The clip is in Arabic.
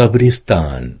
قبرستان